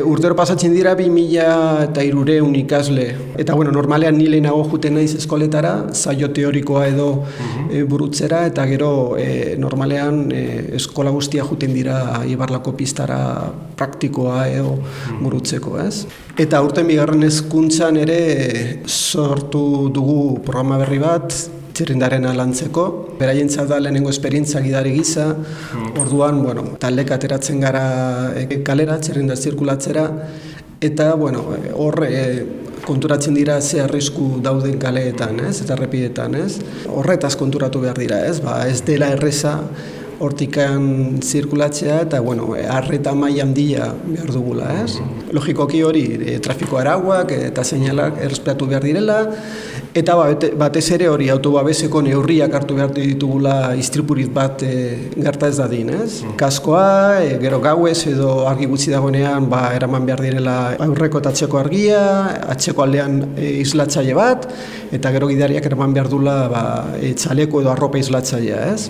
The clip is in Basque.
Urtero pasatzen dira 2000 eta irureun ikasle. Eta bueno, normalean ni lehenago juten naiz eskoletara, zaio teorikoa edo e, burutzera, eta gero e, normalean e, eskola guztia juten dira ibarlako pistara praktikoa edo burutzeko, ez? Eta urten bigarren hezkuntzan ere sortu dugu programa berri bat, txirrindaren lantzeko. Beraientzat da lehenengo esperientzia gidari gisa, orduan, bueno, taldek ateratzen gara e, kalera, txirrinda zirkulatzera, eta, bueno, hor e, konturatzen dira ze arrisku dauden kaleetan, ez, eta errepidetan, ez. Horretaz konturatu behar dira, ez, ba, ez dela erreza hortikan zirkulatzea eta bueno, arreta mai handia behar dugula, ez? Logikoki hori, e, trafiko arauak eta seinalak errespetu behar direla eta ba, batez ere hori autobabeseko neurriak hartu behar ditugula istripurit bat e, gerta ez dadin, ez? Kaskoa, e, gero gauez edo argi gutxi dagoenean ba, eraman behar direla aurreko eta atxeko argia, atxeko aldean e, islatzaile bat, eta gero gidariak eraman behar dula ba, e, txaleko edo arropa islatzailea, ez?